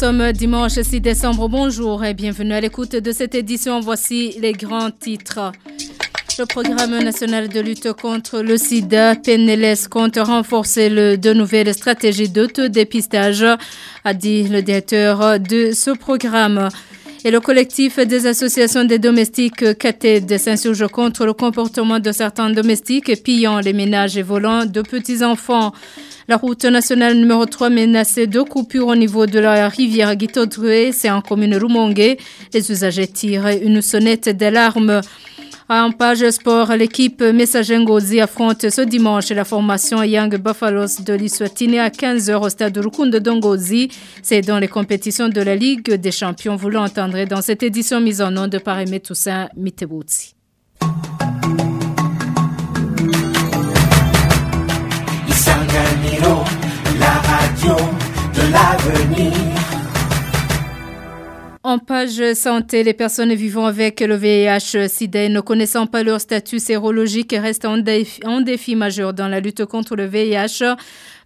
Nous sommes dimanche 6 décembre. Bonjour et bienvenue à l'écoute de cette édition. Voici les grands titres. Le programme national de lutte contre le sida, PNLS, compte renforcer le, de nouvelles stratégies d'autodépistage, a dit le directeur de ce programme. Et le collectif des associations des domestiques CATED s'insurge contre le comportement de certains domestiques pillant les ménages et volant de petits-enfants. La route nationale numéro 3 menacée de coupures au niveau de la rivière Guitodroué, c'est en commune Rumongue. Les usagers tirent une sonnette d'alarme. En page sport, l'équipe Messager Ngozi affronte ce dimanche la formation Young Buffaloes de l'Iswatini à 15h au stade Rukundo Dongozi. C'est dans les compétitions de la Ligue des champions. Vous l'entendrez dans cette édition mise en nom de Paris Toussaint Mitebutsi. la radio de l'avenir. En page santé, les personnes vivant avec le VIH-Sida ne connaissant pas leur statut sérologique restent en défi, majeur dans la lutte contre le VIH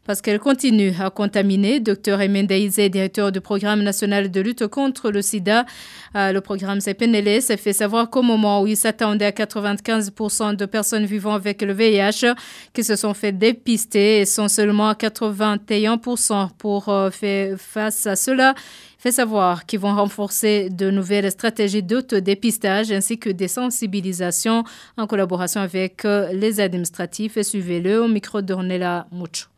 parce qu'elle continue à contaminer. Docteur Emendaïze, directeur du programme national de lutte contre le sida, le programme CPNLS, fait savoir qu'au moment où il s'attendait à 95% de personnes vivant avec le VIH qui se sont fait dépister et sont seulement à 81% pour faire face à cela, fait savoir qu'ils vont renforcer de nouvelles stratégies d'autodépistage ainsi que des sensibilisations en collaboration avec les administratifs. Suivez-le au micro d'Ornella Mucho.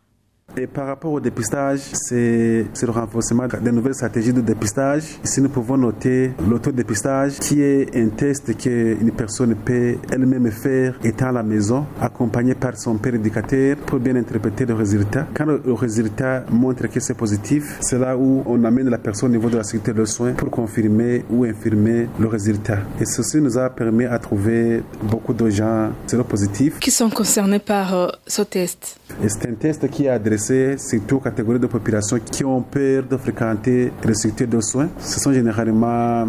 Et par rapport au dépistage, c'est le renforcement des nouvelles stratégies de dépistage. Ici, nous pouvons noter l'autodépistage, qui est un test qu'une personne peut elle-même faire étant à la maison, accompagnée par son père éducateur pour bien interpréter le résultat. Quand le, résultat montre que c'est positif, c'est là où on amène la personne au niveau de la sécurité de soins pour confirmer ou infirmer le résultat. Et ceci nous a permis à trouver beaucoup de gens séropositifs. Qui sont concernés par euh, ce test C'est un test qui est adressé surtout aux catégories de population qui ont peur de fréquenter les structures de soins. Ce sont généralement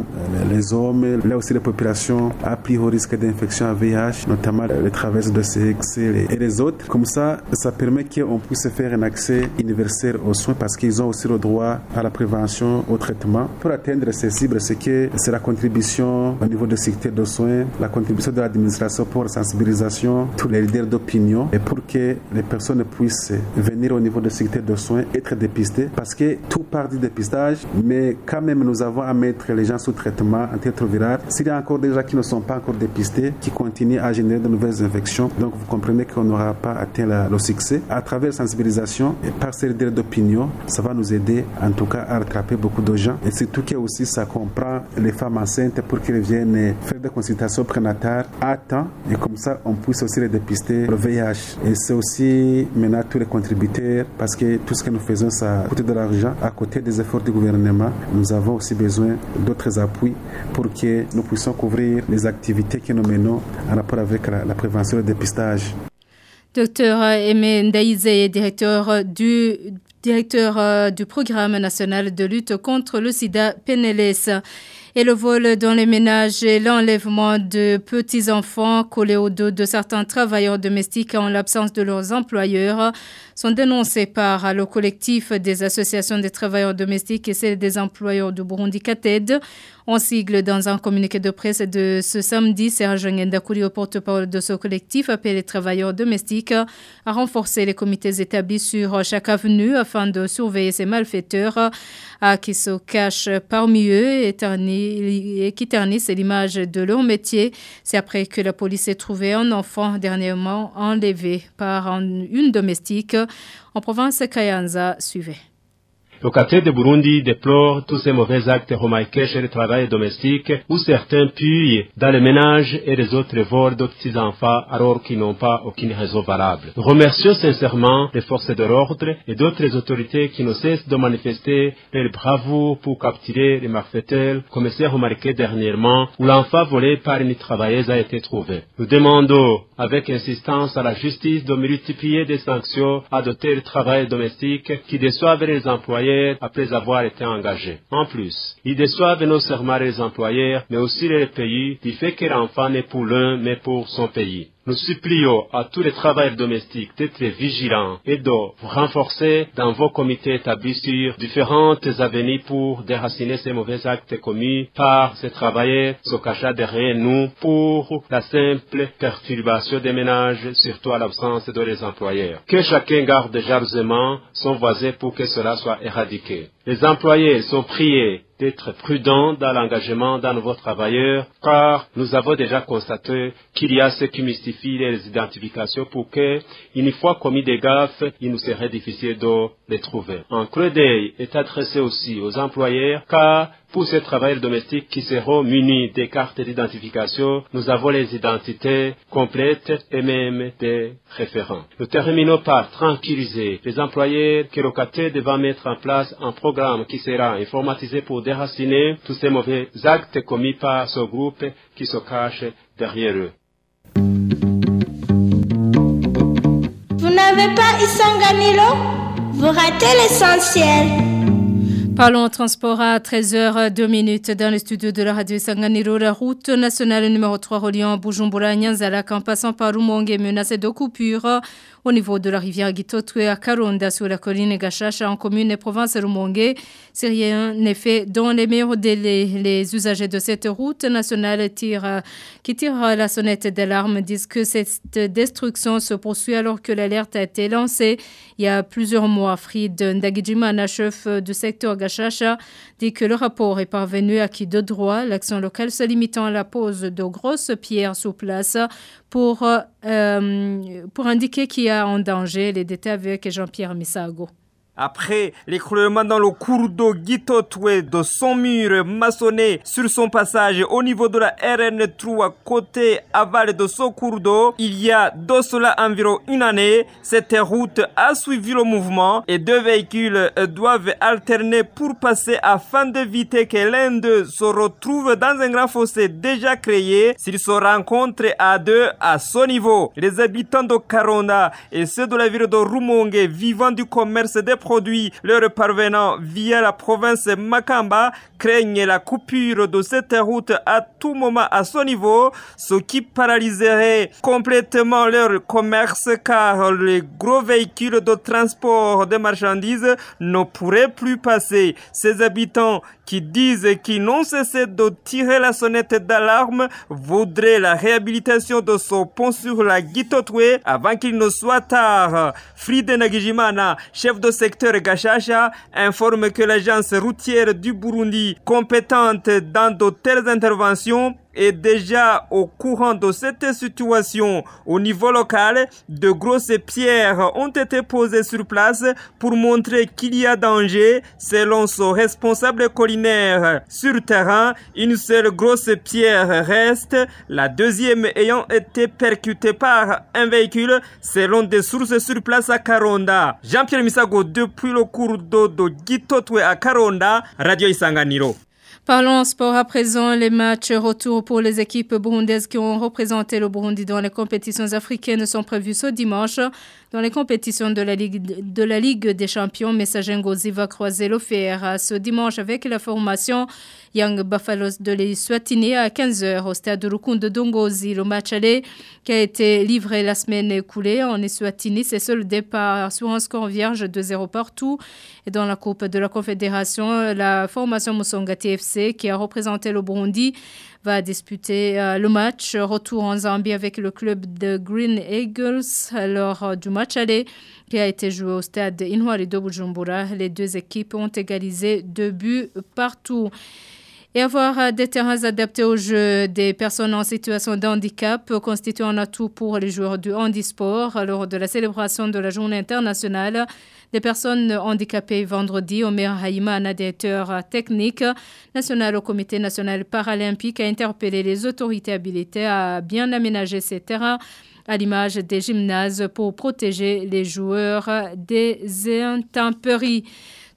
les hommes, là aussi les populations à plus haut risque d'infection à VIH, notamment les travailleurs de sexe et les autres. Comme ça, ça permet qu'on puisse faire un accès universel aux soins parce qu'ils ont aussi le droit à la prévention, au traitement. Pour atteindre ces cibles, c'est que c'est la contribution au niveau de sécurité de soins, la contribution de l'administration pour la sensibilisation, tous les leaders d'opinion et pour que les personnes puissent venir au niveau de sécurité de soins, être dépistés, parce que tout part du dépistage, mais quand même nous avons à mettre les gens sous traitement antirétroviral. S'il y a encore des gens qui ne sont pas encore dépistés, qui continuent à générer de nouvelles infections, donc vous comprenez qu'on n'aura pas atteint le succès. À travers la sensibilisation et par ces leaders d'opinion, ça va nous aider en tout cas à rattraper beaucoup de gens. Et surtout que aussi ça comprend les femmes enceintes pour qu'elles viennent faire des consultations prénatales à temps et comme ça on puisse aussi les dépister le VIH. Et c'est aussi maintenant tous les contributeurs parce que tout ce que nous faisons, ça coûte de l'argent. À côté des efforts du gouvernement, nous avons aussi besoin d'autres appuis pour que nous puissions couvrir les activités que nous menons en rapport avec la, prévention et le dépistage. Docteur Aimé Ndaïze, directeur du directeur du programme national de lutte contre le sida PNLS et le vol dans les ménages et l'enlèvement de petits-enfants collés au dos de certains travailleurs domestiques en l'absence de leurs employeurs sont dénoncés par le collectif des associations des travailleurs domestiques et celles des employeurs du Burundi CATED. On sigle dans un communiqué de presse de ce samedi, Serge Ngendakouri, au porte-parole de ce collectif, appelle les travailleurs domestiques à renforcer les comités établis sur chaque avenue afin de surveiller ces malfaiteurs qui se cachent parmi eux et qui ternissent l'image de leur métier. C'est après que la police ait trouvé un enfant dernièrement enlevé par une domestique en province Kayanza. Suivez. Le quartier de Burundi déplore tous ces mauvais actes remarqués chez les travailleurs domestiques où certains puillent dans les ménages et les autres volent de petits enfants alors qu'ils n'ont pas aucune raison valable. Nous remercions sincèrement les forces de l'ordre et d'autres autorités qui ne cessent de manifester leur bravoure pour capturer les malfaiteurs comme c'est remarqué dernièrement où l'enfant volé par une travailleuse a été trouvé. Nous demandons avec insistance à la justice de multiplier des sanctions à de tels travailleurs domestiques qui déçoivent les employés après avoir été engagés. En plus, ils déçoivent non seulement les employeurs, mais aussi les pays, du fait que l'enfant n'est pour l'un, mais pour son pays. Nous supplions à tous les travailleurs domestiques d'être vigilants et de vous renforcer dans vos comités établis sur différentes avenues pour déraciner ces mauvais actes commis par ces travailleurs se cachant derrière nous pour la simple perturbation des ménages, surtout à l'absence de les employeurs. Que chacun garde jalousement son voisin pour que cela soit éradiqué. Les employés sont priés d'être prudents dans l'engagement d'un nouveau travailleur, car nous avons déjà constaté qu'il y a ce qui mystifie les identifications pour que, une fois commis des gaffes, il nous serait difficile de les trouver. Un creux d'œil est adressé aussi aux employeurs, car pour ces travailleurs domestiques qui seront munis des cartes d'identification, nous avons les identités complètes et même des référents. Nous terminons par tranquilliser les employeurs que locataires devant mettre en place un programme qui sera informatisé pour déraciner tous ces mauvais actes commis par ce groupe qui se cache derrière eux. Vous n'avez pas Isanganilo Vous ratez l'essentiel. Parlons transport à 13h02 dans le studio de la radio Sanganiro. La route nationale numéro 3 reliant Bujumbura Nyanzalak en passant par Rumongue menacée de coupure au niveau de la rivière Gitotwe à Karonda sur la colline Gachacha en commune et province Rumongue. Si rien n'est fait dans les meilleurs délais, les usagers de cette route nationale qui tirent la sonnette d'alarme disent que cette destruction se poursuit alors que l'alerte a été lancée il y a plusieurs mois. Fried Ndagijimana, chef du secteur Gachacha, dit que le rapport est parvenu à qui de droit, l'action locale se limitant à la pose de grosses pierres sous place pour, euh, indiquer qu'il y a en danger les détails avec Jean-Pierre Misago. Après l'écroulement dans le cours d'eau Gitotwe de son mur maçonné sur son passage au niveau de la RN3 côté aval de ce cours d'eau, il y a de cela environ une année, cette route a suivi le mouvement et deux véhicules doivent alterner pour passer afin d'éviter que l'un d'eux se retrouve dans un grand fossé déjà créé s'ils se rencontrent à deux à ce niveau. Les habitants de Karonda et ceux de la ville de Rumongue vivant du commerce des produits leur parvenant via la province Makamba craignent la coupure de cette route à tout moment à ce niveau, ce qui paralyserait complètement leur commerce car les gros véhicules de transport de marchandises ne pourraient plus passer. Ces habitants qui disent qu'ils n'ont cessé de tirer la sonnette d'alarme voudraient la réhabilitation de ce pont sur la Gitotwe avant qu'il ne soit tard. Fride Nagijimana, chef de secteur Gachacha, informe que l'agence routière du Burundi, compétente dans de telles interventions, est déjà au courant de cette situation. Au niveau local, de grosses pierres ont été posées sur place pour montrer qu'il y a danger selon son responsable collinaire. Sur terrain, une seule grosse pierre reste, la deuxième ayant été percutée par un véhicule selon des sources sur place à Karonda. Jean-Pierre Misago depuis le cours d'eau de Gitotwe à Karonda, Radio Isanganiro. Parlons sport à présent. Les matchs retour pour les équipes burundaises qui ont représenté le Burundi dans les compétitions africaines sont prévus ce dimanche. Dans les compétitions de la Ligue, des champions, Messager Ngozi va croiser l'OFR ce dimanche avec la formation Young Buffaloes de l'Eswatini à 15h au stade Rukun de Dongozi. Le match aller qui a été livré la semaine écoulée en Eswatini s'est soldé par sur un score vierge de 0 partout. Et dans la Coupe de la Confédération, la formation Musonga TFC qui a représenté le Burundi va disputer euh, le match retour en Zambie avec le club de Green Eagles lors du match aller qui a été joué au stade Inouari de Bujumbura. Les deux équipes ont égalisé deux buts partout et avoir des terrains adaptés au jeu des personnes en situation de handicap constitue un atout pour les joueurs du handisport lors de la célébration de la journée internationale des personnes handicapées vendredi. Omer Haïma, un directeur technique national au comité national paralympique, a interpellé les autorités habilitées à bien aménager ces terrains à l'image des gymnases pour protéger les joueurs des intempéries.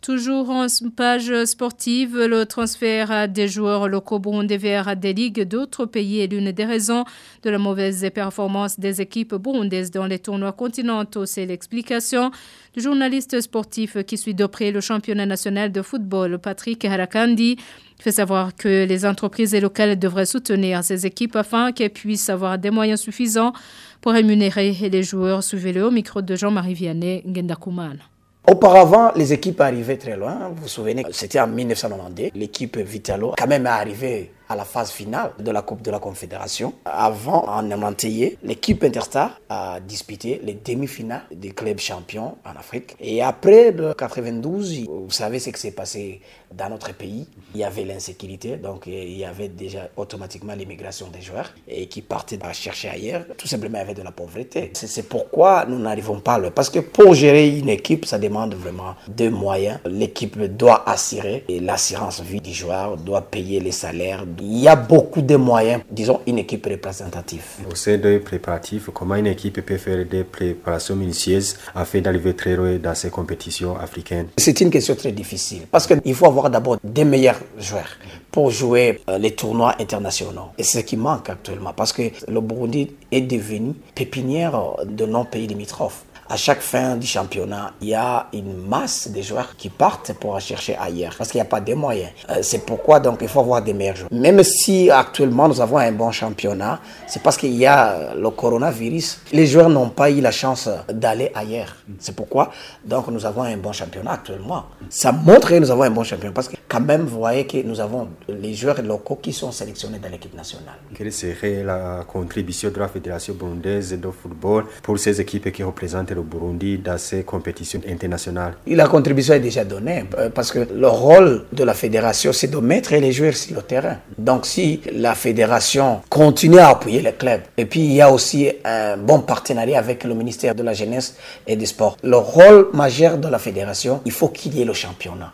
Toujours en page sportive, le transfert des joueurs locaux burundais vers des ligues d'autres pays est l'une des raisons de la mauvaise performance des équipes burundaises dans les tournois continentaux. C'est l'explication du journaliste sportif qui suit de près le championnat national de football, Patrick Harakandi fait savoir que les entreprises locales devraient soutenir ces équipes afin qu'elles puissent avoir des moyens suffisants pour rémunérer les joueurs. Suivez-le au micro de Jean-Marie Vianney Ngendakumana. Auparavant, les équipes arrivaient très loin. Vous vous souvenez, c'était en 1992. L'équipe Vitalo, quand même, est arrivée à la phase finale de la Coupe de la Confédération. Avant, en Amantéier, l'équipe Interstar a disputé les demi-finales des clubs champions en Afrique. Et après le 92, vous savez ce qui s'est passé dans notre pays. Il y avait l'insécurité, donc il y avait déjà automatiquement l'immigration des joueurs et qui partaient à chercher ailleurs. Tout simplement, il y avait de la pauvreté. C'est pourquoi nous n'arrivons pas là. Parce que pour gérer une équipe, ça demande vraiment de moyens. L'équipe doit assurer l'assurance vie du joueur, doit payer les salaires, il y a beaucoup de moyens, disons une équipe représentative. Au sein des préparatifs, comment une équipe peut faire des préparations minutieuses afin d'arriver très loin dans ces compétitions africaines? C'est une question très difficile parce qu'il faut avoir d'abord des meilleurs joueurs pour jouer euh, les tournois internationaux. Et c'est ce qui manque actuellement parce que le Burundi est devenu pépinière de non-pays limitrophes à chaque fin du championnat, il y a une masse de joueurs qui partent pour chercher ailleurs parce qu'il n'y a pas de moyens. Euh, c'est pourquoi donc il faut avoir des meilleurs joueurs. Même si actuellement nous avons un bon championnat, c'est parce qu'il y a le coronavirus. Les joueurs n'ont pas eu la chance d'aller ailleurs. C'est pourquoi donc nous avons un bon championnat actuellement. Ça montre que nous avons un bon championnat parce que quand même vous voyez que nous avons les joueurs locaux qui sont sélectionnés dans l'équipe nationale. Quelle serait la contribution de la Fédération burundaise de football pour ces équipes qui représentent le Burundi dans ces compétitions internationales La contribution est déjà donnée euh, parce que le rôle de la fédération, c'est de mettre les joueurs sur le terrain. Donc si la fédération continue à appuyer les clubs, et puis il y a aussi un bon partenariat avec le ministère de la Jeunesse et des Sports, le rôle majeur de la fédération, il faut qu'il y ait le championnat.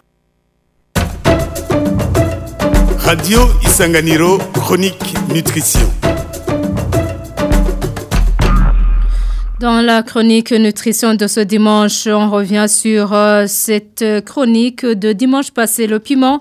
Radio Isanganiro, chronique nutrition. Dans la chronique nutrition de ce dimanche, on revient sur euh, cette chronique de dimanche passé, le piment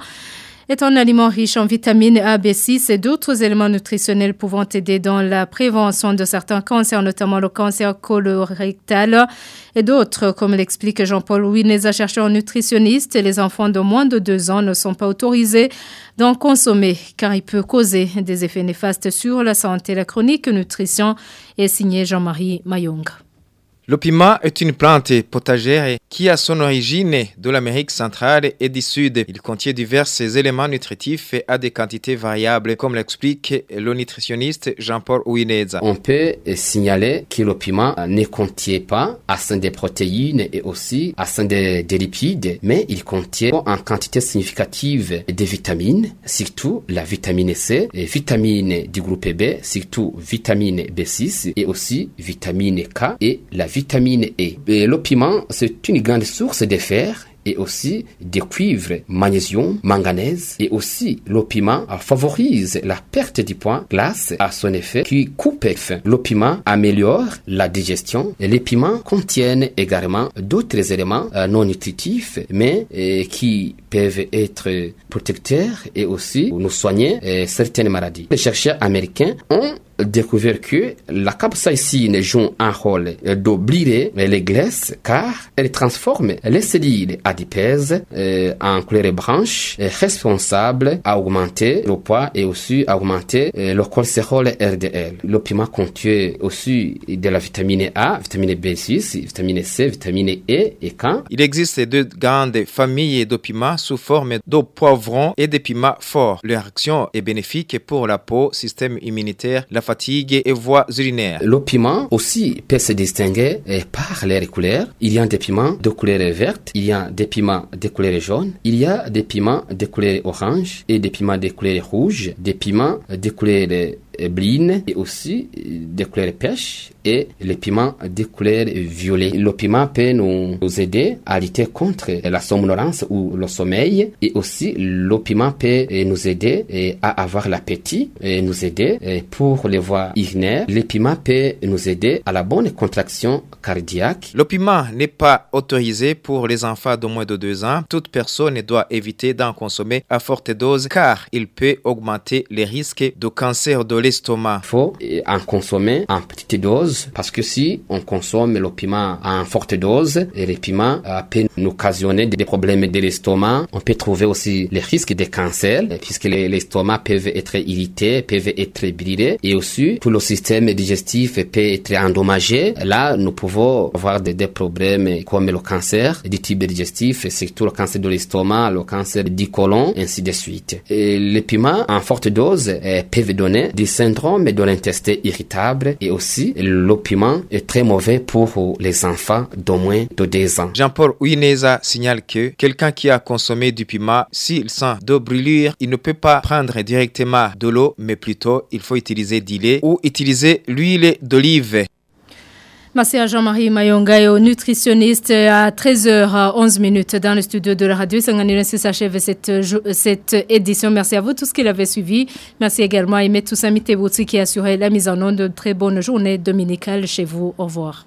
est un aliment riche en vitamines A, B6 et d'autres éléments nutritionnels pouvant aider dans la prévention de certains cancers, notamment le cancer colorectal et d'autres, comme l'explique Jean-Paul Wineza, chercheur nutritionniste. Les enfants de moins de 2 ans ne sont pas autorisés d'en consommer car il peut causer des effets néfastes sur la santé. La chronique nutrition est signée Jean-Marie Mayong. Le piment est une plante potagère qui a son origine de l'Amérique centrale et du Sud. Il contient divers éléments nutritifs à des quantités variables, comme l'explique le nutritionniste Jean-Paul Ouineza. On peut signaler que le piment ne contient pas assez de protéines et aussi assez de, lipides, mais il contient en quantité significative de vitamines, surtout la vitamine C, et vitamine du groupe B, surtout vitamine B6 et aussi vitamine K et la vitamine E. Et le piment, c'est une grande source de fer et aussi de cuivre, magnésium, manganèse et aussi le piment favorise la perte du poids grâce à son effet qui coupe. Le piment améliore la digestion et les piments contiennent également d'autres éléments euh, non nutritifs mais euh, qui peuvent être protecteurs et aussi nous soigner euh, certaines maladies. Les chercheurs américains ont découvert que la capsaïcine joue un rôle d'oublier les graisses car elle transforme les cellules adipeuses en couleur blanche responsable à augmenter le poids et aussi à augmenter euh, le cholestérol RDL. Le piment contient aussi de la vitamine A, vitamine B6, vitamine C, vitamine E et K. Il existe deux grandes familles de piments sous forme de poivrons et de piments forts. Leur action est bénéfique pour la peau, système immunitaire, la fatigue et voies urinaires. Le piment aussi peut se distinguer par les couleurs. Il y a des piments de couleur verte, il y a des piments de couleur jaune, il y a des piments de couleur orange et des piments de couleur rouge, des piments de couleur bline et aussi de couleur pêche et le piment de couleur violet. Le piment peut nous, aider à lutter contre la somnolence ou le sommeil et aussi le piment peut nous aider à avoir l'appétit et nous aider pour les voies urinaires. Le piment peut nous aider à la bonne contraction cardiaque. Le piment n'est pas autorisé pour les enfants de moins de 2 ans. Toute personne doit éviter d'en consommer à forte dose car il peut augmenter les risques de cancer de l'estomac. Il faut en consommer en petite dose parce que si on consomme le piment en forte dose, et le piment peut nous occasionner des problèmes de l'estomac. On peut trouver aussi les risques de cancer puisque l'estomac peuvent être irrités, peuvent être brûlés et aussi tout le système digestif peut être endommagé. Là, nous pouvons avoir des, problèmes comme le cancer du type digestif, surtout le cancer de l'estomac, le cancer du côlon, ainsi de suite. Et les en forte dose peuvent donner des syndromes de l'intestin irritable et aussi le piment est très mauvais pour les enfants d'au moins de 2 ans. Jean-Paul Ouineza signale que quelqu'un qui a consommé du piment, s'il sent de brûlure, il ne peut pas prendre directement de l'eau, mais plutôt il faut utiliser du lait ou utiliser l'huile d'olive. Merci à Jean-Marie Mayongayo, nutritionniste à 13h11 minutes dans le studio de la radio. Ainsi s'achève cette, cette édition. Merci à vous tous qui l'avez suivi. Merci également à Aimé Toussaint Mitebouti qui a assuré la mise en onde de très bonne journée dominicale chez vous. Au revoir.